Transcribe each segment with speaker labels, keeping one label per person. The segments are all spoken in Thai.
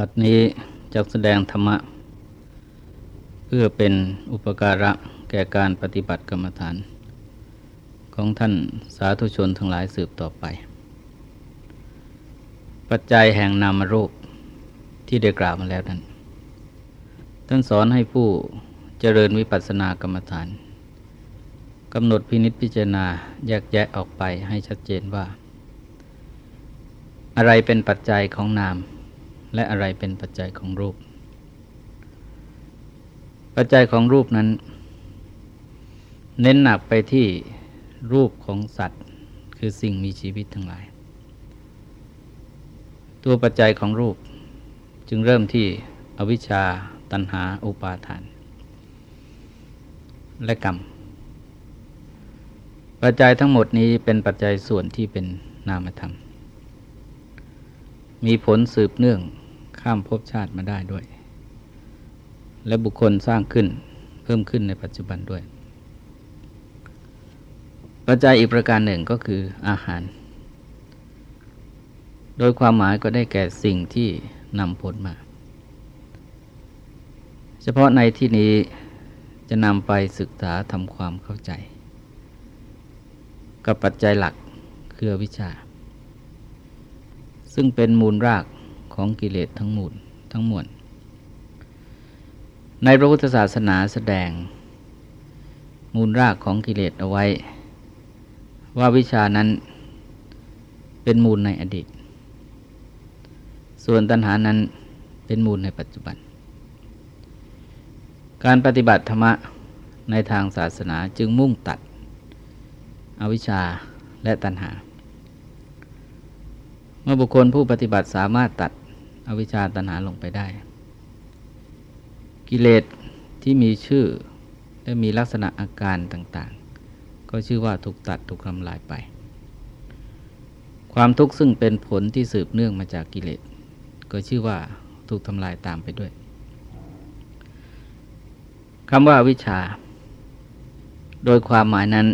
Speaker 1: บัดนี้จะแสดงธรรมะ เพื่อเป็นอุปการะแก่การปฏิบัติกรรมฐาน ของท่านสาธุชนทั้งหลายสืบต่อไป ปัจจัยแห่งนามรูปที่ได้กล่าวมาแล้วนั้นท่านสอนให้ผู้เจริญวิปัสสนากรรมฐานกำหนดพินิษพิจารณาแยกแยะออกไปให้ชัดเจนว่า อะไรเป็นปัจจัยของนาม และอะไรเป็นปัจจัยของรูป ปัจจัยของรูปนั้น เน้นหนักไปที่รูปของสัตว์ คือสิ่งมีชีวิตทั้งหลาย ตัวปัจจัยของรูปจึงเริ่มที่อวิชชา ตันหา อุปาทาน และกรรม ปัจจัยทั้งหมดนี้เป็นปัจจัยส่วนที่เป็นนามธรรม มีผลสืบเนื่อง ข้ามภพชาติมาได้ด้วย และบุคคลสร้างขึ้นเพิ่มขึ้นในปัจจุบันด้วย ปัจจัยอีกประการหนึ่งก็คืออาหาร โดยความหมายก็ได้แก่สิ่งที่นำผลมา เฉพาะในที่นี้จะนำไปศึกษาทำความเข้าใจ กับปัจจัยหลักคือวิชา ซึ่งเป็นมูลราก ของกิเลสทั้งหมูลทั้งมวลในพระพุทธศาสนาแสดง มูลรากของกิเลสเอาไว้ ว่าวิชานั้นเป็นมูลในอดีต ส่วนตัณหานั้นเป็นมูลในปัจจุบัน การปฏิบัติธรรมะในทางศาสนาจึงมุ่งตัด อวิชชาและตัณหา เมื่อบุคคลผู้ปฏิบัติสามารถตัด อวิชชาตัณหาลงไปได้ กิเลสที่มีชื่อและมีลักษณะอาการต่างๆ ก็ชื่อว่าถูกตัดถูกทำลายไป ความทุกข์ซึ่งเป็นผลที่สืบเนื่องมาจากกิเลส ก็ชื่อว่าถูกทำลายตามไปด้วยคำว่าวิชา โดยความหมายนั้น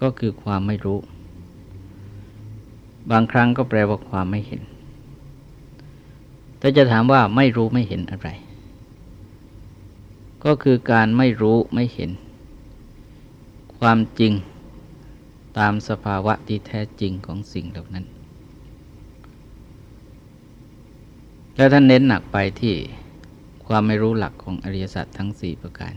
Speaker 1: ก็คือความไม่รู้ บางครั้งก็แปลว่าความไม่เห็น แต่จะถามว่าไม่รู้ไม่เห็นอะไร ก็คือการไม่รู้ไม่เห็น ความจริงตามสภาวะที่แท้จริงของสิ่งเหล่านั้น แล้วท่านเน้นหนักไปที่ความไม่รู้หลักของอริยสัจทั้งสี่ประการ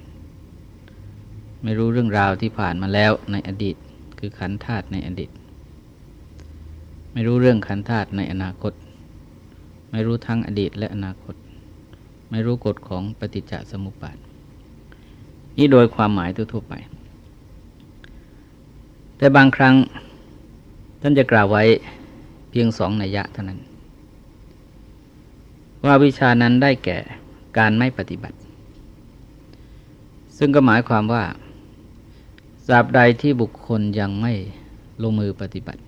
Speaker 1: ไม่รู้เรื่องราวที่ผ่านมาแล้วในอดีต คือขันธาตุในอดีต ไม่รู้เรื่องขันธาตุในอนาคต ไม่รู้ทั้งอดีตและอนาคต ไม่รู้กฎของปฏิจจสมุปบาทนี่โดยความหมายทั่วไป แต่บางครั้งท่านจะกล่าวไว้เพียงสองนัยยะเท่านั้น ว่าวิชานั้นได้แก่การไม่ปฏิบัติ ซึ่งก็หมายความว่าสาบใดที่บุคคลยังไม่ลงมือปฏิบัติ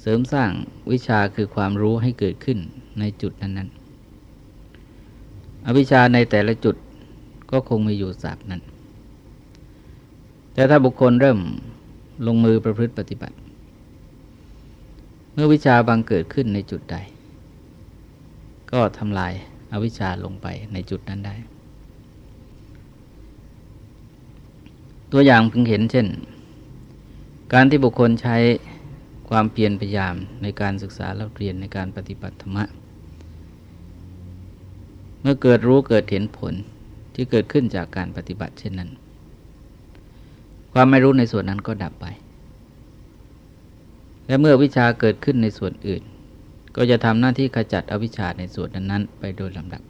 Speaker 1: เสริมสร้างวิชาคือความรู้ให้เกิดขึ้นในจุดนั้น ๆ อวิชาในแต่ละจุดก็คงมีอยู่สาบนั้น แต่ถ้าบุคคลเริ่มลงมือประพฤติปฏิบัติ เมื่อวิชาบางเกิดขึ้นในจุดใด ก็ทำลายอาวิชชาลงไปในจุดนั้นได้ ตัวอย่างเพิ่งเห็นเช่น การที่บุคคลใช้ ความเพียรพยายามในการศึกษาเล่าเรียนในการปฏิบัติธรรมะ เมื่อเกิดรู้เกิดเห็นผลที่เกิดขึ้นจากการปฏิบัติเช่นนั้น ความไม่รู้ในส่วนนั้นก็ดับไป และเมื่อวิชาเกิดขึ้นในส่วนอื่น ก็จะทำหน้าที่ขจัดอวิชชาในส่วนนั้นๆ ไปโดยลำดับ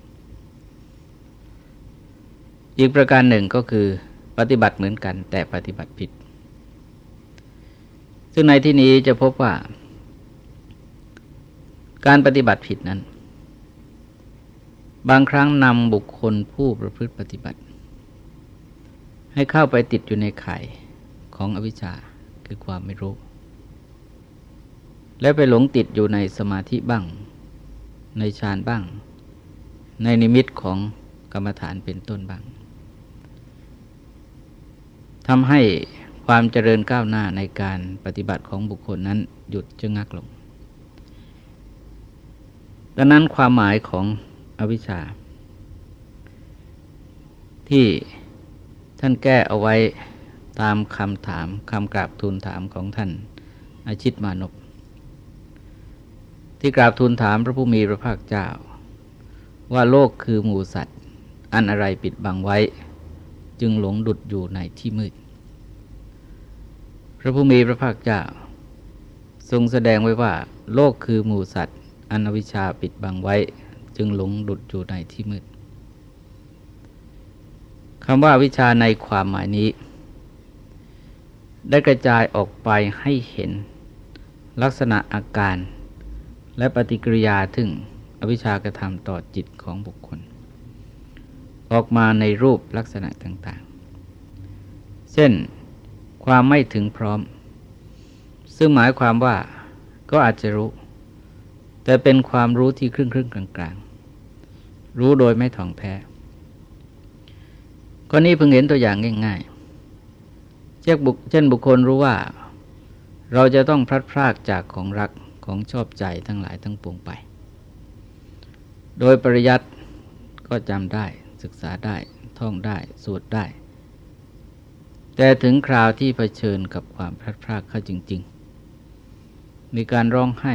Speaker 1: อีกประการหนึ่งก็คือปฏิบัติเหมือนกันแต่ปฏิบัติผิด ซึ่งในที่นี้จะพบว่า การปฏิบัติผิดนั้น บางครั้งนำบุคคลผู้ประพฤติปฏิบัติ ให้เข้าไปติดอยู่ในไข่ของอวิชชาคือความไม่รู้ แล้วไปหลงติดอยู่ในสมาธิบ้าง ในฌานบ้าง ในนิมิตของกรรมฐานเป็นต้นบ้างทำให้ ความเจริญก้าวหน้าในการปฏิบัติของบุคคลนั้นหยุดจึงงักลง ดังนั้นความหมายของอวิชชา ที่ท่านแก้เอาไว้ตามคำถามคำกราบทูลถามของท่านอาชิตมานพที่กราบทูลถามพระผู้มีพระภาคเจ้า ว่าโลกคือหมูสัตว์ อันอะไรปิดบังไว้ จึงหลงดุดอยู่ในที่มืด พระผู้มีพระภาคเจ้า ทรงแสดงไว้ว่า โลกคือหมูสัตว์ อันวิชาปิดบังไว้ จึงหลงดุดอยู่ในที่มืดคำว่าวิชาในความหมายนี้ ได้กระจายออกไปให้เห็น ลักษณะอาการ และปฏิกิริยาถึงอวิชากระทำต่อจิตของบุคคล ออกมาในรูปลักษณะต่างๆ เช่น ความไม่ถึงพร้อม ซึ่งหมายความว่าก็อาจจะรู้ แต่เป็นความรู้ที่ครึ่งครึ่งกลางๆรู้โดยไม่ถ่องแท้ก็นี้เพิ่งเห็นตัวอย่างง่ายๆเช่นบุคคลรู้ว่า เราจะต้องพลัดพรากจากของรักของชอบใจทั้งหลายทั้งปวงไป โดยปริยัติก็จำได้ศึกษาได้ท่องได้สวดได้ แต่ถึงคราวที่เผชิญกับความพลัดพรากเข้าจริง ๆ มีการร้องไห้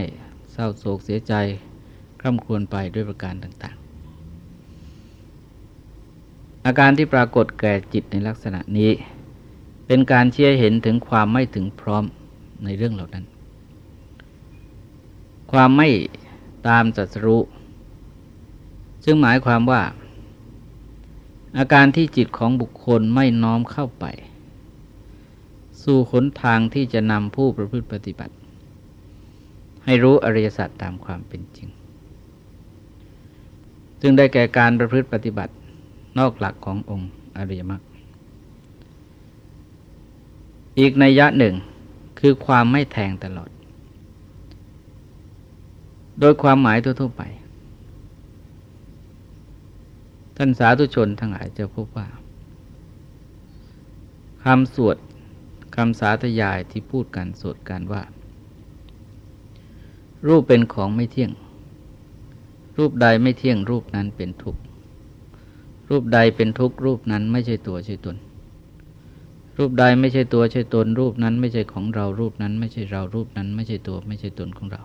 Speaker 1: เศร้าโศกเสียใจคร่ำครวญไปด้วยประการต่างๆ อาการที่ปรากฏแก่จิตในลักษณะนี้ เป็นการเชี่ยเห็นถึงความไม่ถึงพร้อมในเรื่องเหล่านั้น ความไม่ตามจัสรู้ซึ่งหมายความว่า อาการที่จิตของบุคคลไม่น้อมเข้าไป สู่ขนทางที่จะนำผู้ประพฤติปฏิบัติ ให้รู้อริยสัจตามความเป็นจริงจึงได้แก่การประพฤติปฏิบัตินอกหลักขององค์อริยมรรคอีกในยะหนึ่งคือความไม่แทงตลอด โดยความหมายทั่วๆไป ท่านสาธุชนทั้งหลายจะพบว่าคำสวด คำสาธยายที่พูดกันสวดกันว่า รูปเป็นของไม่เที่ยง รูปใดไม่เที่ยงรูปนั้นเป็นทุกข์รูปใดเป็นทุกข์รูปนั้นไม่ใช่ตัวใช่ตน รูปใดไม่ใช่ตัวใช่ตน รูปนั้นไม่ใช่ของเรารูปนั้นไม่ใช่เรารูปนั้นไม่ใช่ตัวไม่ใช่ตนของเรา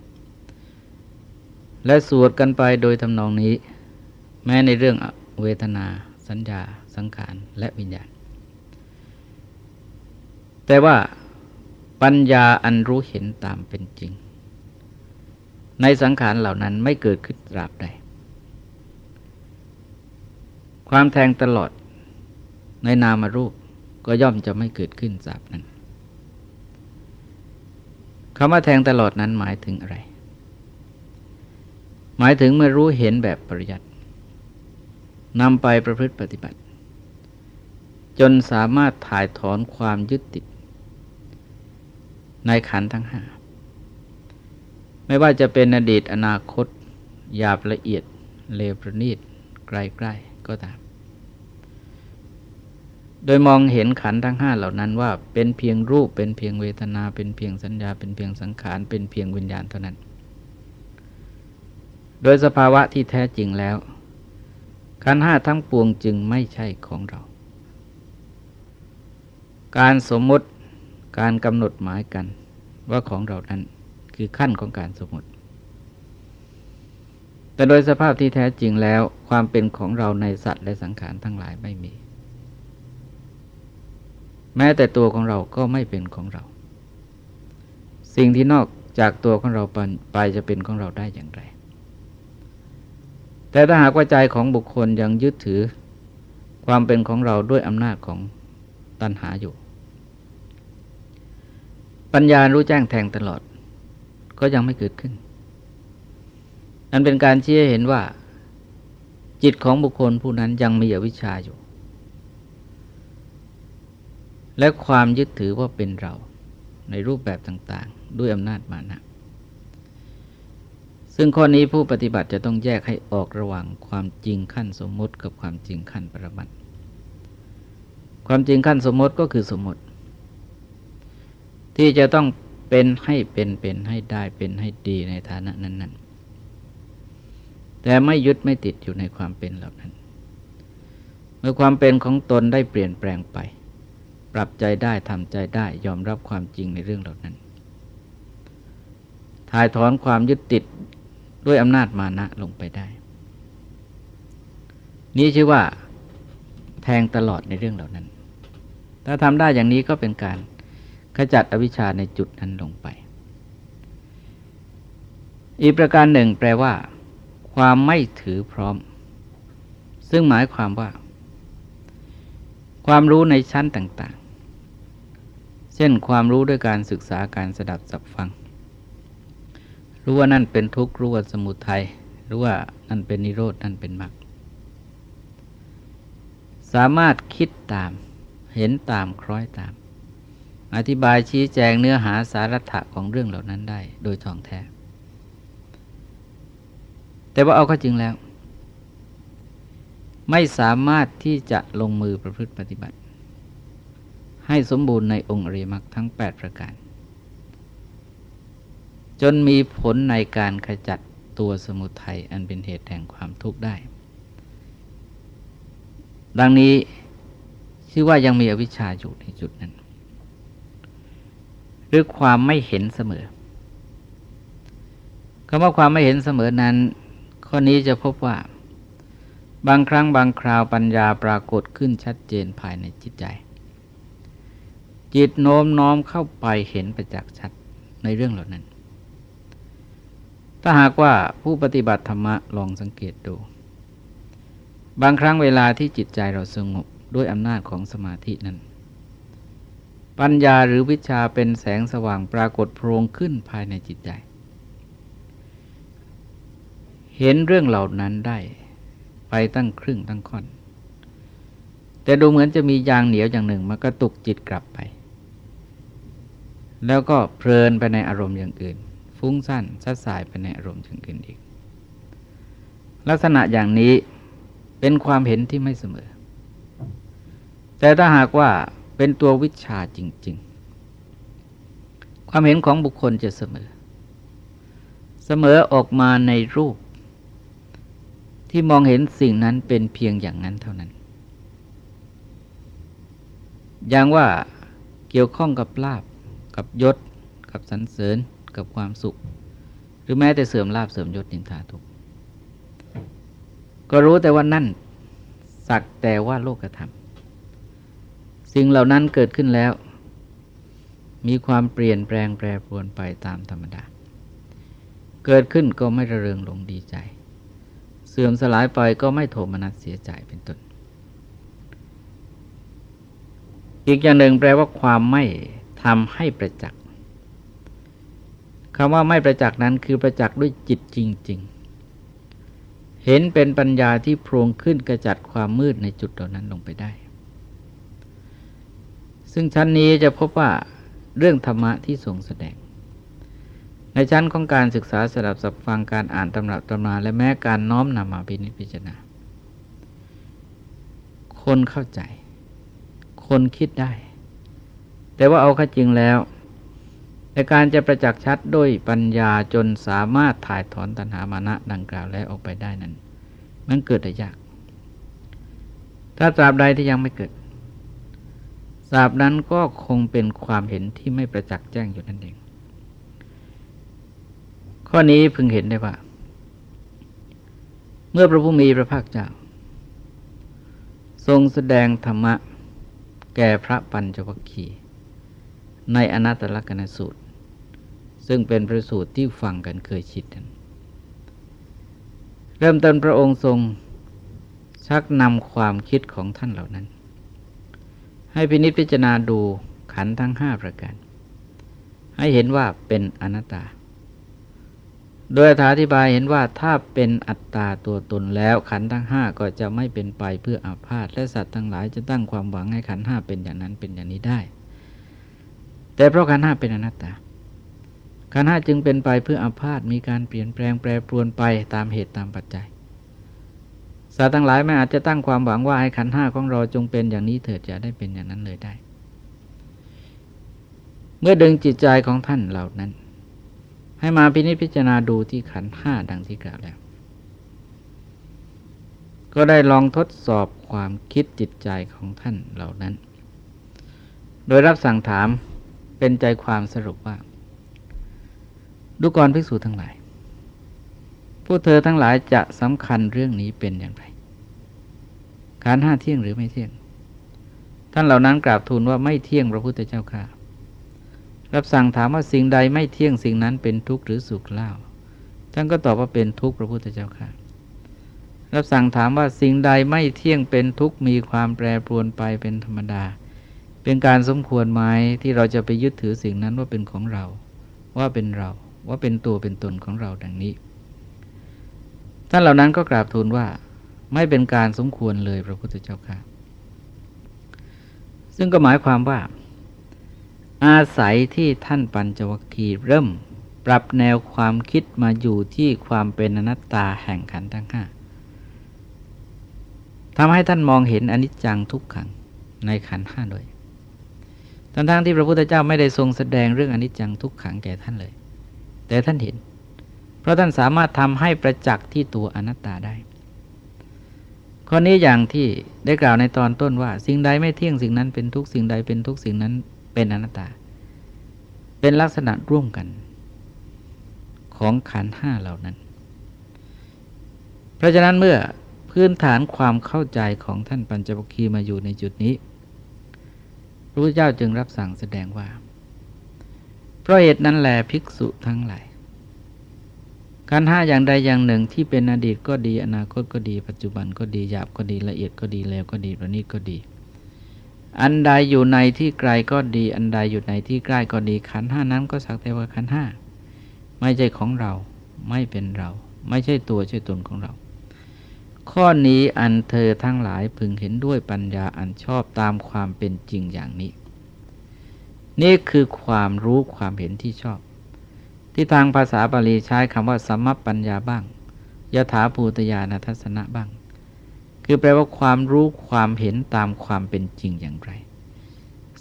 Speaker 1: และสวดกันไปโดยทำนองนี้ แม้ในเรื่องเวทนา สัญญา สังขารและวิญญาณ แต่ว่าปัญญาอันรู้เห็นตามเป็นจริง ในสังขารเหล่านั้นไม่เกิดขึ้นตราบใด ความแทงตลอดในนามรูปก็ย่อมจะไม่เกิดขึ้นสาบนั้นคำว่าแทงตลอดนั้นหมายถึงอะไร หมายถึงเมื่อรู้เห็นแบบปริยัตินำไปประพฤติปฏิบัติ จนสามารถถ่ายถอนความยึดติด ในขันทั้งห้าไม่ว่าจะเป็นอดีตอนาคตหยาบละเอียดเลวประณีตไกลๆก็ตาม โดยมองเห็นขันทั้งห้าเหล่านั้นว่าเป็นเพียงรูปเป็นเพียงเวทนา เป็นเพียงสัญญา เป็นเพียงสังขาร เป็นเพียงวิญญาณเท่านั้น โดยสภาวะที่แท้จริงแล้ว ขันห้าทั้งปวงจึงไม่ใช่ของเรา การสมมติ การกำหนดหมายกันว่าของเรานั้นคือขั้นของการสมมติ แต่โดยสภาพที่แท้จริงแล้ว ความเป็นของเราในสัตว์และสังขารทั้งหลายไม่มี แม้แต่ตัวของเราก็ไม่เป็นของเรา สิ่งที่นอกจากตัวของเราไปจะเป็นของเราได้อย่างไร แต่ถ้าหากว่าใจของบุคคลยังยึดถือ ความเป็นของเราด้วยอำนาจของตัณหาอยู่ ปัญญารู้แจ้งแทงตลอด ก็ยังไม่เกิดขึ้น นั่นเป็นการชี้ให้เห็นว่า จิตของบุคคลผู้นั้นยังมีอวิชชาอยู่ และความยึดถือว่าเป็นเราในรูปแบบต่าง ๆ ด้วยอำนาจมานะซึ่งข้อนี้ผู้ปฏิบัติจะต้องแยกให้ออกระหว่างความจริงขั้นสมมติกับความจริงขั้นปรมัตความจริงขั้นสมมติก็คือสมมติ ที่จะต้องเป็นให้เป็นเป็นให้ได้เป็นให้ดีในฐานะนั้นแต่ไม่ยึดไม่ติดอยู่ในความเป็นเหล่านั้น เมื่อความเป็นของตนได้เปลี่ยนแปลงไป ปรับใจได้ทำใจได้ยอมรับความจริงในเรื่องเหล่านั้นถ่ายถอนความยึดติดด้วยอำนาจมานะลงไปได้ นี้ชื่อว่าแทงตลอดในเรื่องเหล่านั้น ถ้าทำได้อย่างนี้ก็เป็นการ จัดอวิชชาในจุดนั้นลงไป อีกประการหนึ่งแปลว่า ความไม่ถือพร้อม ซึ่งหมายความว่า ความรู้ในชั้นต่าง ๆ เช่นความรู้ด้วยการศึกษาการสดับสับฟัง รู้ว่านั่นเป็นทุกข์รู้ว่าสมุทัยรู้ว่านั่นเป็นนิโรดนั่นเป็นมรรคสามารถคิดตามเห็นตามคล้อยตาม อธิบายชี้แจงเนื้อหาสาระถะของเรื่องเหล่านั้นได้ โดยท่องแท้ แต่ว่าเอาก็จริงแล้ว ไม่สามารถที่จะลงมือประพฤติปฏิบัติ ให้สมบูรณ์ในองค์อริมักทั้ง 8 ประการ จนมีผลในการขจัดตัวสมุทัยอันเป็นเหตุแห่งความทุกข์ได้ ดังนี้ชื่อว่ายังมีอวิชชาอยู่ในจุดนั้น หรือความไม่เห็นเสมอคำว่าความไม่เห็นเสมอนั้น ข้อนี้จะพบว่า บางครั้งบางคราวปัญญาปรากฏขึ้นชัดเจนภายในจิตใจ จิตโน้มน้อมเข้าไปเห็นประจักษ์ชัดในเรื่องเหล่านั้น ถ้าหากว่าผู้ปฏิบัติธรรมะลองสังเกตดู บางครั้งเวลาที่จิตใจเราสงบด้วยอำนาจของสมาธินั้น ปัญญาหรือวิชาเป็นแสงสว่างปรากฏโพรงขึ้นภายในจิตใจ เห็นเรื่องเหล่านั้นได้ไปตั้งครึ่งตั้งค่อน แต่ดูเหมือนจะมียางเหนียวอย่างหนึ่งมากระตุกจิตกลับไป แล้วก็เพลินไปในอารมณ์อย่างอื่น ฟุ้งสั้นซัดสายไปในอารมณ์อย่างอื่นอีก ลักษณะอย่างนี้เป็นความเห็นที่ไม่เสมอ แต่ถ้าหากว่า เป็นตัววิชาจริง ๆ ความเห็นของบุคคลจะเสมอ เสมอออกมาในรูป ที่มองเห็นสิ่งนั้นเป็นเพียงอย่างนั้นเท่านั้น อย่างว่าเกี่ยวข้องกับลาบ กับยศ กับสรรเสริญ กับความสุข หรือแม้แต่เสื่อมลาบเสื่อมยศนินทาทุกก็รู้แต่ว่านั่นสักแต่ว่าโลกธรรม สิ่งเหล่านั้นเกิดขึ้นแล้ว มีความเปลี่ยนแปลงแปรปรวนไปตามธรรมดา เกิดขึ้นก็ไม่ระเริงลงดีใจ เสื่อมสลายไปก็ไม่โทมนัสเสียใจเป็นต้นอีกอย่างหนึ่งแปลว่าความไม่ทำให้ประจักษ์คำว่าไม่ประจักษ์นั้นคือประจักษ์ด้วยจิตจริง ๆ เห็นเป็นปัญญาที่โพรงขึ้นกระจัดความมืดในจุดเหล่านั้นลงไปได้ ซึ่งชั้นนี้จะพบว่าเรื่องธรรมะที่ทรงแสดง ในชั้นของการศึกษาสดับสับฟังการอ่านตำรับตำราและแม้การน้อมนำมาพินิจพิจารณา คนเข้าใจ คนคิดได้ แต่ว่าเอาข้าจริงแล้วในการจะประจักษ์ชัดด้วยปัญญาจนสามารถถ่ายถอนตัณหามานะดังกล่าวแล้วออกไปได้นั้น มันเกิดได้ยาก ถ้าตราบใดที่ยังไม่เกิด ตราบนั้นก็คงเป็นความเห็นที่ไม่ประจักษ์แจ้งอยู่นั่นเอง ข้อนี้พึงเห็นได้ว่า เมื่อพระผู้มีพระภาคเจ้า ทรงแสดงธรรมะ แก่พระปัญจวัคคีย์ในอนัตตลกนสูตร ซึ่งเป็นพระสูตรที่ฟังกันเคยชิดกันเริ่มต้นพระองค์ทรงชักนำความคิดของท่านเหล่านั้น ให้พินิจพิจารณาดูขันทั้งห้าประการให้เห็นว่าเป็นอนัตตา โดยอธิบายเห็นว่าถ้าเป็นอัตตาตัวตนแล้วขันทั้งห้าก็จะไม่เป็นไปเพื่ออาพาธและสัตว์ทั้งหลายจะตั้งความหวังให้ขันห้าเป็นอย่างนั้นเป็นอย่างนี้ได้ แต่เพราะขันห้าเป็นอนัตตาขันห้าจึงเป็นไปเพื่ออาพาธมีการเปลี่ยนแปลงแปรปรวนไปตามเหตุตามปัจจัย สัตว์ทั้งหลายไม่อาจจะตั้งความหวังว่าให้ขันห้าของเราจงเป็นอย่างนี้เถิดจะได้เป็นอย่างนั้นเลยได้ เมื่อดึงจิตใจของท่านเหล่านั้น ให้มาพินิจพิจารณาดูที่ขันห้าดังที่กล่าวแล้ว ก็ได้ลองทดสอบความคิดจิตใจของท่านเหล่านั้น โดยรับสั่งถามเป็นใจความสรุปว่า ดูกรภิกษุทั้งหลายผู้เธอทั้งหลายจะสำคัญเรื่องนี้เป็นอย่างไร การห้าเที่ยงหรือไม่เที่ยง ท่านเหล่านั้นกราบทูลว่าไม่เที่ยงพระพุทธเจ้าค่ะ รับสั่งถามว่าสิ่งใดไม่เที่ยงสิ่งนั้นเป็นทุกข์หรือสุขเล่า ท่านก็ตอบว่าเป็นทุกข์พระพุทธเจ้าค่ะ รับสั่งถามว่าสิ่งใดไม่เที่ยงเป็นทุกข์มีความแปรปรวนไปเป็นธรรมดา เป็นการสมควรไหมที่เราจะไปยึดถือสิ่งนั้นว่าเป็นของเรา ว่าเป็นเราว่าเป็นตัวเป็นตนของเราดังนี้ ท่านเหล่านั้นก็กราบทูลว่า ไม่เป็นการสมควรเลยพระพุทธเจ้าค่ะ ซึ่งก็หมายความว่า อาศัยที่ท่านปัญจวัคคีย์เริ่มปรับแนวความคิดมาอยู่ที่ความเป็นอนัตตาแห่งขันธ์ทั้งห้าทำให้ท่านมองเห็นอนิจจังทุกขังในขันธ์ห้าด้วยทั้งทั้งที่พระพุทธเจ้าไม่ได้ทรงแสดงเรื่องอนิจจังทุกขังแก่ท่านเลย แต่ท่านเห็น เพราะท่านสามารถทำให้ประจักษ์ที่ตัวอนัตตาได้ ข้อนี้อย่างที่ได้กล่าวในตอนต้นว่า สิ่งใดไม่เที่ยงสิ่งนั้นเป็นทุกสิ่งใดเป็นทุกสิ่งนั้นเป็นอนัตตา เป็นลักษณะร่วมกัน ของขันห้าเหล่านั้น เพราะฉะนั้นเมื่อพื้นฐานความเข้าใจของท่านปัญจวัคคีย์มาอยู่ในจุดนี้พระพุทธเจ้าจึงรับสั่งแสดงว่า เพราะเหตุนั้นแหลภิกษุทั้งหลาย ขันห้าอย่างใดอย่างหนึ่งที่เป็นอดีตก็ดีอนาคตก็ดี ปัจจุบันก็ดีหยาบก็ดีละเอียดก็ดีแล้วก็ดีประณีตก็ดี อันใดอยู่ในที่ไกลก็ดี อันใดอยู่ในที่ใกล้ก็ดีขันห้านั้นก็สักแต่ว่าขันห้าไม่ใช่ของเราไม่เป็นเรา ไม่ใช่ตัวใช่ตนของเรา ข้อนี้อันเธอทั้งหลายพึงเห็นด้วยปัญญาอันชอบตามความเป็นจริงอย่างนี้ นี่คือความรู้ความเห็นที่ชอบ ที่ทางภาษาบาลีใช้คำว่าสัมมปัญญาบ้างยถาภูตยานัทัศนะบ้าง คือแปลว่าความรู้ความเห็นตามความเป็นจริงอย่างไร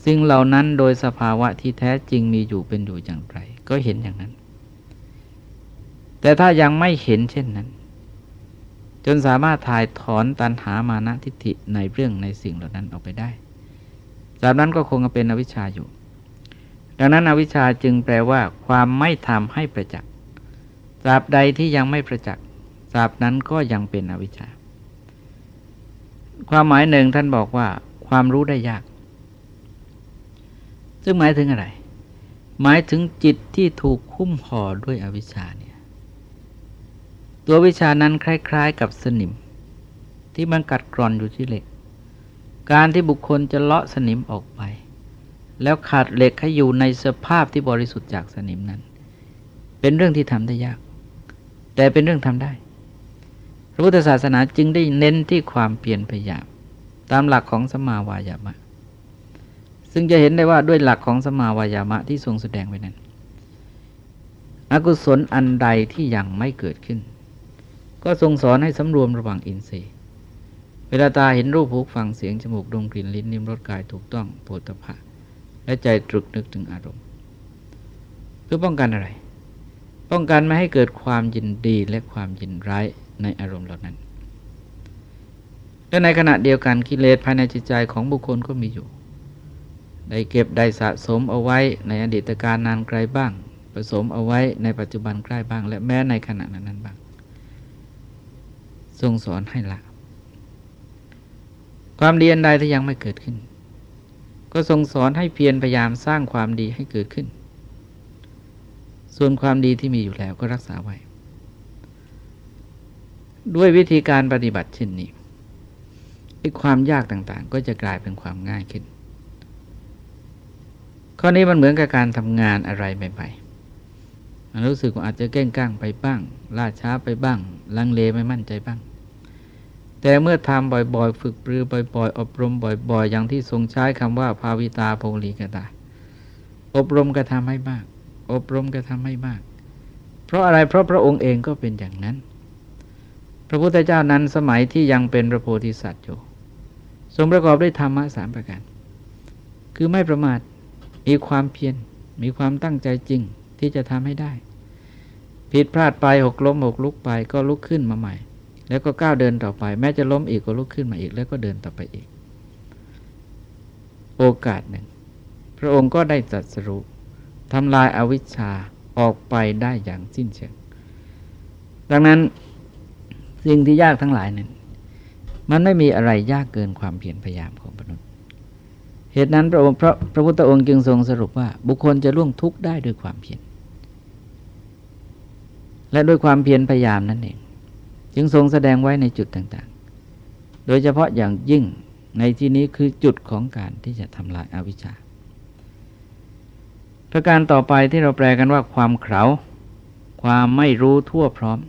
Speaker 1: สิ่งเหล่านั้นโดยสภาวะที่แท้จริงมีอยู่เป็นอยู่อย่างไร ก็เห็นอย่างนั้น แต่ถ้ายังไม่เห็นเช่นนั้น จนสามารถถ่ายถอนตันหามานะทิฏฐิในเรื่องในสิ่งเหล่านั้นออกไปได้จากนั้นก็คงจะเป็นอวิชชาอยู่ ดังนั้นอวิชชาจึงแปลว่าความไม่ทำให้ประจักษ์ตราบใดที่ยังไม่ประจักษ์ตราบนั้นก็ยังเป็นอวิชชา ความหมายหนึ่งท่านบอกว่า ความรู้ได้ยาก ซึ่งหมายถึงอะไร หมายถึงจิตที่ถูกคุ้มห่อด้วยอวิชชาเนี่ย ตัววิชานั้นคล้าย ๆ กับสนิม ที่มันกัดกร่อนอยู่ที่เหล็ก การที่บุคคลจะเลาะสนิมออกไป แล้วขาดเหล็กให้อยู่ในสภาพที่บริสุทธิ์จากสนิมนั้น เป็นเรื่องที่ทำได้ยาก แต่เป็นเรื่องทำได้ พระพุทธศาสนาจึงได้เน้นที่ความเพียรพยายาม ตามหลักของสมาวายามะ ซึ่งจะเห็นได้ว่าด้วยหลักของสมาวายามะที่ทรงแสดงไว้นั้น อกุศลอันใดที่ยังไม่เกิดขึ้น ก็ทรงสอนให้สำรวมระวังอินทรีย์เวลาตาเห็นรูปหูฟังเสียงจมูกดมกลิ่นลิ้นนิ้มรสกายถูกต้องโผฏฐะ และใจตรึกนึกถึงอารมณ์ เพื่อป้องกันอะไร ป้องกันไม่ให้เกิดความยินดีและความยินร้ายในอารมณ์เหล่านั้น และในขณะเดียวกันกิเลสภายในจิตใจของบุคคลก็มีอยู่ ได้เก็บได้สะสมเอาไว้ในอดีตการนานไกลบ้าง ผสมเอาไว้ในปัจจุบันใกล้บ้าง และแม้ในขณะนั้นบ้าง ทรงสอนให้ละความดีอันใดที่ยังไม่เกิดขึ้น ก็ทรงสอนให้เพียรพยายามสร้างความดีให้เกิดขึ้น ส่วนความดีที่มีอยู่แล้วก็รักษาไว้ ด้วยวิธีการปฏิบัติเช่นนี้ความยากต่างๆ ก็จะกลายเป็นความง่ายขึ้น ข้อนี้มันเหมือนกับการทำงานอะไรใหม่ๆรู้สึกว่าอาจจะแก้งก้างไปบ้าง ล่าช้าไปบ้าง ลังเลไม่มั่นใจบ้าง แต่เมื่อทำบ่อยๆ ฝึกปรือบ่อยๆ อบรมบ่อยๆ อย่างที่ทรงใช้คำว่าภาวิตาโพลีกตาอบรมกระทำให้มาก อบรมกระทำให้มาก เพราะอะไรเพราะพระองค์เองก็เป็นอย่างนั้น พระพุทธเจ้านั้นสมัยที่ยังเป็นพระโพธิสัตว์อยู่ทรงประกอบด้วยธรรมะสามประการ คือไม่ประมาทมีความเพียรมีความตั้งใจจริงที่จะทำให้ได้ ผิดพลาดไปหกล้มหกลุกไปก็ลุกขึ้นมาใหม่ แล้วก็ก้าวเดินต่อไป แม้จะล้มอีกก็ลุกขึ้นมาอีก แล้วก็เดินต่อไปอีก โอกาสหนึ่ง พระองค์ก็ได้จัดสรุปทำลายอาวิชชาออกไปได้อย่างสิ้นเชิง ดังนั้นสิ่งที่ยากทั้งหลายนั้น มันไม่มีอะไรยากเกินความเพียรพยายามของมนุษย์ เหตุนั้นพระองค์พระพระพุทธองค์จึงทรงสรุปว่า บุคคลจะล่วงทุกข์ได้ด้วยความเพียรและด้วยความเพียรพยายามนั่นเอง จึงทรงแสดงไว้ในจุดต่างๆ โดยเฉพาะอย่างยิ่งในที่นี้คือจุดของการที่จะทำลายอาวิชชา ประการต่อไปที่เราแปลกันว่าความเขาความไม่รู้ทั่วพร้อม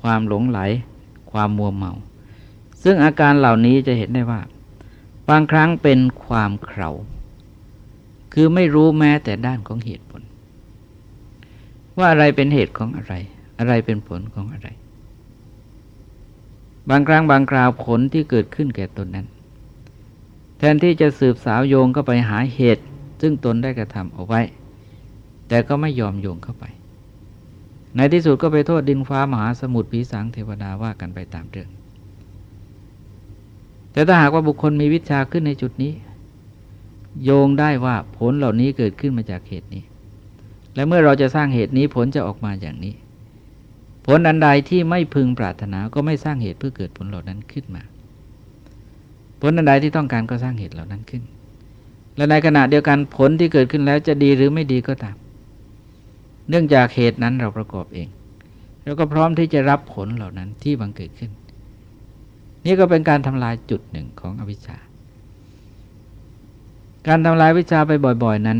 Speaker 1: ความหลงไหล ความมัวเมา ซึ่งอาการเหล่านี้จะเห็นได้ว่า บางครั้งเป็นความเข่าคือไม่รู้แม้แต่ด้านของเหตุผล ว่าอะไรเป็นเหตุของอะไร อะไรเป็นผลของอะไร บางครั้งบางคราวผลที่เกิดขึ้นแก่ตนนั้น แทนที่จะสืบสาวโยงก็ไปหาเหตุ ซึ่งตนได้กระทำเอาไว้ แต่ก็ไม่ยอมโยงเข้าไป ในที่สุดก็ไปโทษดินฟ้ามหาสมุทรผีสังเทวดาว่ากันไปตามเรื่อง แต่ถ้าหากว่าบุคคลมีวิชาขึ้นในจุดนี้ โยงได้ว่าผลเหล่านี้เกิดขึ้นมาจากเหตุนี้ และเมื่อเราจะสร้างเหตุนี้ผลจะออกมาอย่างนี้ ลอันใดที่ไม่พึงปรารถนาก็ไม่สร้างเหตุเพื่อเกิดผลเหล่านั้นขึ้นมา ผลอันใดที่ต้องการก็สร้างเหตุเหล่านั้นขึ้น และในขณะเดียวกันผลที่เกิดขึ้นแล้วจะดีหรือไม่ดีก็ตาม เนื่องจากเหตุนั้นเราประกอบเองเราก็พร้อมที่จะรับผลเหล่านั้นที่บังเกิดขึ้น นี่ก็เป็นการทำลายจุดหนึ่งของอวิชชา การทำลายวิชาไปบ่อย ๆนั้น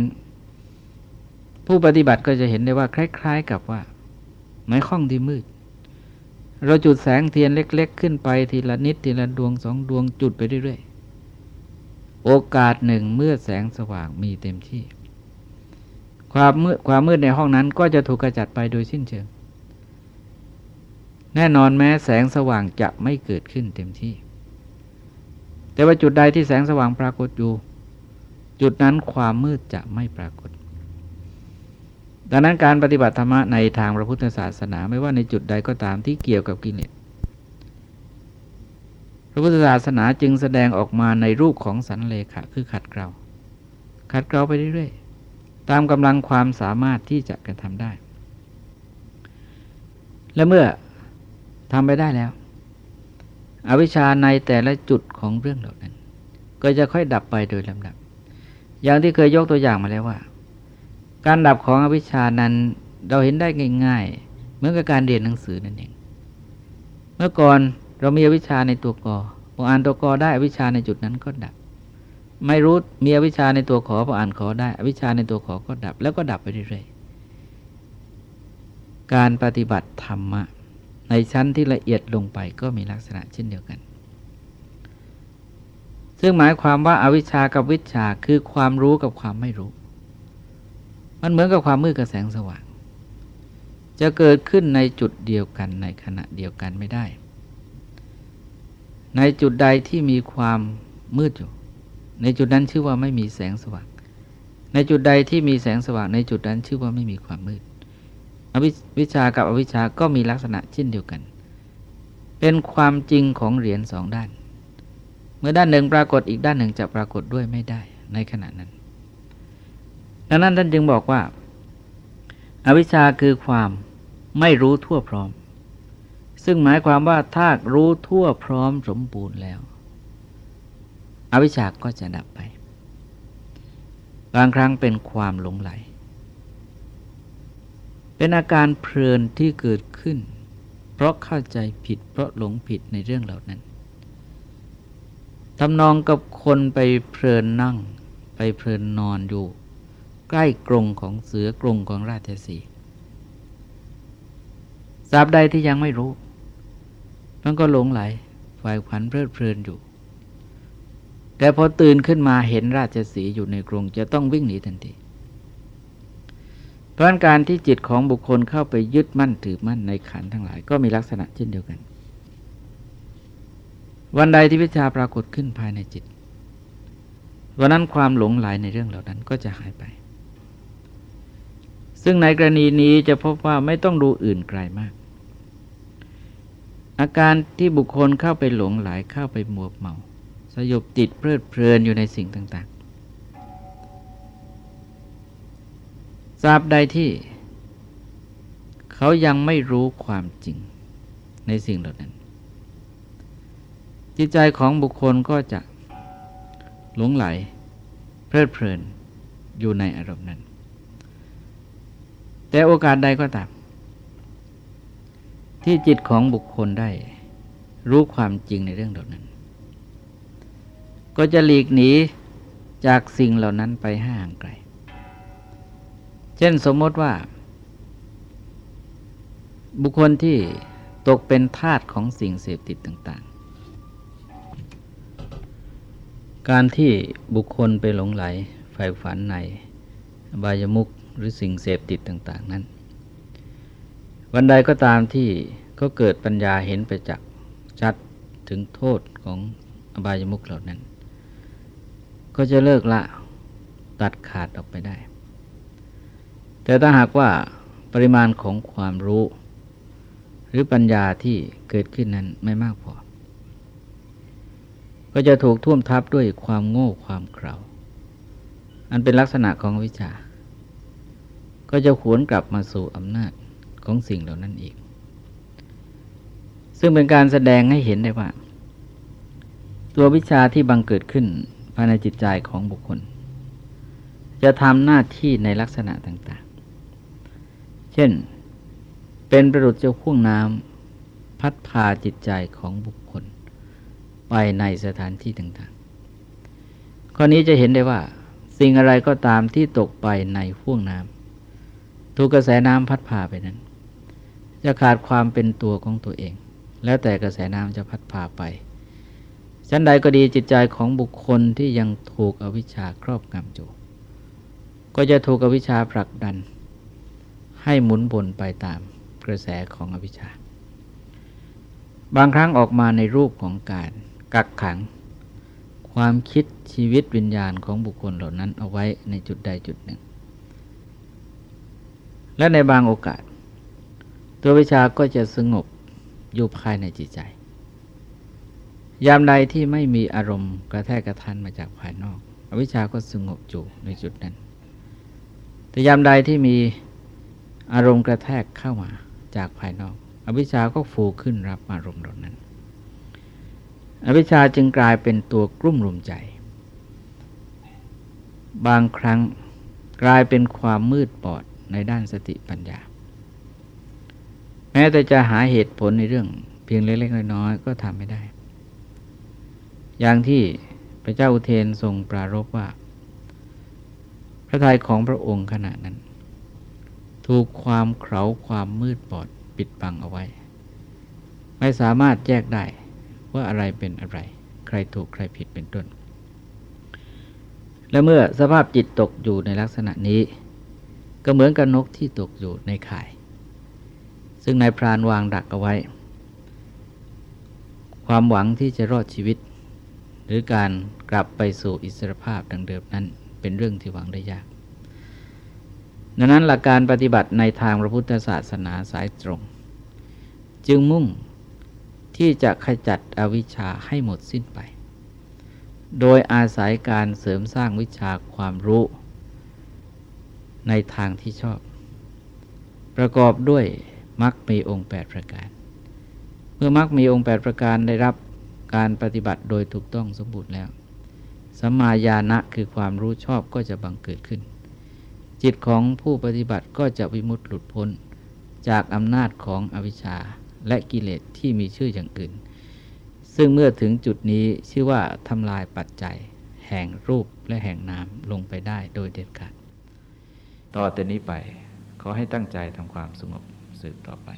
Speaker 1: ผู้ปฏิบัติก็จะเห็นได้ว่าคล้าย ๆ กับว่า ไม้ข้องที่มืด เราจุดแสงเทียนเล็ก ๆ ขึ้นไปทีละนิดทีละดวงสองดวงจุดไปเรื่อยๆ โอกาสหนึ่งเมื่อแสงสว่างมีเต็มที่ ความมืดความมืดในห้องนั้นก็จะถูกกระจัดไปโดยสิ้นเชิง แน่นอนแม้แสงสว่างจะไม่เกิดขึ้นเต็มที่ แต่ว่าจุดใดที่แสงสว่างปรากฏอยู่ จุดนั้นความมืดจะไม่ปรากฏ ดังนั้นการปฏิบัติธรรมในทางพระพุทธศาสนาไม่ว่าในจุดใดก็ตามที่เกี่ยวกับกิเลสพระพุทธศาสนาจึงแสดงออกมาในรูปของสันเลขะคือขัดเกลาขัดเกลาไปเรื่อยๆตามกำลังความสามารถที่จะกระทำได้ และเมื่อทำไปได้แล้ว อวิชชาในแต่ละจุดของเรื่องเหล่านั้น ก็จะค่อยดับไปโดยลำดับ อย่างที่เคยยกตัวอย่างมาแล้วว่า การดับของอวิชชานั้นเราเห็นได้ง่ายๆ เหมือนกับการเรียนหนังสือนั่นเอง เมื่อก่อนเรามีอวิชชาในตัวกอพออ่านตัวกอได้อวิชชาในจุดนั้นก็ดับ ไม่รู้มีอวิชชาในตัวขอพออ่านขอได้ อวิชชาในตัวขอก็ดับ แล้วก็ดับไปเรื่อยๆ การปฏิบัติธรรมะ ในชั้นที่ละเอียดลงไปก็มีลักษณะเช่นเดียวกัน ซึ่งหมายความว่าอาวิชชากับวิชาคือความรู้กับความไม่รู้ มันเหมือนกับความมืดกับแสงสว่าง จะเกิดขึ้นในจุดเดียวกันในขณะเดียวกันไม่ได้ ในจุดใดที่มีความมืดอยู่ ในจุดนั้นชื่อว่าไม่มีแสงสว่าง ในจุดใดที่มีแสงสว่าง ในจุดนั้นชื่อว่าไม่มีความมืด อวิชากับอวิชาก็มีลักษณะเช่นเดียวกัน เป็นความจริงของเหรียญสองด้าน เมื่อด้านหนึ่งปรากฏอีกด้านหนึ่งจะปรากฏด้วยไม่ได้ในขณะนั้น ดังนั้นท่านจึงบอกว่า อวิชชาคือความไม่รู้ทั่วพร้อม ซึ่งหมายความว่าถ้ารู้ทั่วพร้อมสมบูรณ์แล้ว อวิชชาก็จะดับไปบางครั้งเป็นความหลงไหล เป็นอาการเพลินที่เกิดขึ้น เพราะเข้าใจผิดเพราะหลงผิดในเรื่องเหล่านั้นทำนองกับคนไปเพลินนั่ง ไปเพลินนอนอยู่ ใกล้กรงของเสือกรงของราชสีสาบใดที่ยังไม่รู้ มันก็หลงไหลฝ่ายขวัญเพลิดเพลินอยู่ แต่พอตื่นขึ้นมาเห็นราชสีอยู่ในกรงจะต้องวิ่งหนีทันทีพราะการที่จิตของบุคคลเข้าไปยึดมั่นถือมั่นในขันทั้งหลาย ก็มีลักษณะเช่นเดียวกัน วันใดที่วิชาปรากฏขึ้นภายในจิตวันนั้นความหลงไหลในเรื่องเหล่านั้นก็จะหายไป ซึ่งในกรณีนี้จะพบว่าไม่ต้องดูอื่นไกลมาก อาการที่บุคคลเข้าไปหลงไหลเข้าไปมัวเมา สยบติดเพลิดเพลินอยู่ในสิ่งต่างๆทราบใดที่เขายังไม่รู้ความจริงในสิ่งเหล่านั้น จิตใจของบุคคลก็จะหลงไหล เพลิดเพลินอยู่ในอารมณ์นั้น แต่โอกาสใดก็ตาม ที่จิตของบุคคลได้ รู้ความจริงในเรื่องเหล่านั้น ก็จะหลีกหนีจากสิ่งเหล่านั้นไปห่างไกล เช่นสมมติว่า บุคคลที่ตกเป็นทาสของสิ่งเสพติดต่างๆ การที่บุคคลไปหลงไหลใฝ่ฝันในบายมุก หรือสิ่งเสพติดต่างๆนั้น วันใดก็ตามที่เขาเกิดปัญญาเห็นไปจากชัดถึงโทษของอบายมุขเหล่านั้น ก็จะเลิกละตัดขาดออกไปได้ แต่ถ้าหากว่าปริมาณของความรู้ หรือปัญญาที่เกิดขึ้นนั้นไม่มากพอ ก็จะถูกท่วมทับด้วยความโง่ความเขลาอันเป็นลักษณะของวิชา ก็จะขวนกลับมาสู่อำนาจของสิ่งเหล่านั้นอีก ซึ่งเป็นการแสดงให้เห็นได้ว่า ตัววิชาที่บังเกิดขึ้นภายในจิตใจของบุคคล จะทำหน้าที่ในลักษณะต่างๆ เช่น เป็นประดุจเจ้าข่วงน้ำพัดพาจิตใจของบุคคล ไปในสถานที่ต่างๆ ข้อนี้จะเห็นได้ว่า สิ่งอะไรก็ตามที่ตกไปในห่วงน้ำ ถูกกระแสน้ำพัดพาไปนั้น จะขาดความเป็นตัวของตัวเอง แล้วแต่กระแสน้ำจะพัดพาไปชั้นใดก็ดีจิตใจของบุคคลที่ยังถูกอวิชชาครอบงำอยู่ก็จะถูกอวิชชาผลักดัน ให้หมุนบนไปตามกระแสของอวิชชา บางครั้งออกมาในรูปของการกักขัง ความคิดชีวิตวิญญาณของบุคคลเหล่านั้นเอาไว้ในจุดใดจุดหนึ่ง และในบางโอกาส ตัววิชาก็จะสงบอยู่ภายในจิตใจ ยามใดที่ไม่มีอารมณ์กระแทกกระทันมาจากภายนอก อวิชาก็สงบอยู่ในจุดนั้น แต่ยามใดที่มีอารมณ์กระแทกเข้ามาจากภายนอก อวิชาก็ฟูขึ้นรับอารมณ์เหล่านั้น อวิชาจึงกลายเป็นตัวกลุ่มรุมใจ บางครั้งกลายเป็นความมืดบอด ในด้านสติปัญญา แม้แต่จะหาเหตุผลในเรื่อง เพียงเล็กๆน้อยๆก็ทำไม่ได้ อย่างที่พระเจ้าอุเทนทรงปรารภว่า พระทัยของพระองค์ขณะนั้น ถูกความเขาความมืดบอดปิดบังเอาไว้ ไม่สามารถแยกได้ว่าอะไรเป็นอะไร ใครถูกใครผิดเป็นต้นและเมื่อสภาพจิตตกอยู่ในลักษณะนี้ ก็เหมือนกับนกที่ตกอยู่ในข่าย ซึ่งนายพรานวางดักเอาไว้ ความหวังที่จะรอดชีวิต หรือการกลับไปสู่อิสรภาพดังเดิมนั้นเป็นเรื่องที่หวังได้ยาก ดังนั้นหลักการปฏิบัติในทางพระพุทธศาสนาสายตรง จึงมุ่งที่จะขจัดอวิชชาให้หมดสิ้นไป โดยอาศัยการเสริมสร้างวิชาความรู้ ในทางที่ชอบ ประกอบด้วยมรรคมีองค์ 8 ประการ เมื่อมรรคมีองค์ 8 ประการได้รับการปฏิบัติโดยถูกต้องสมบูรณ์แล้วสัมมาญาณะคือความรู้ชอบก็จะบังเกิดขึ้น จิตของผู้ปฏิบัติก็จะวิมุตติหลุดพ้น จากอำนาจของอวิชชาและกิเลสที่มีชื่ออย่างอื่น ซึ่งเมื่อถึงจุดนี้ชื่อว่าทำลายปัจจัย แห่งรูปและแห่งนามลงไปได้โดยเด็ดขาด ต่อแต่นี้ไป ขอให้ตั้งใจทำความสงบสืบต่อไป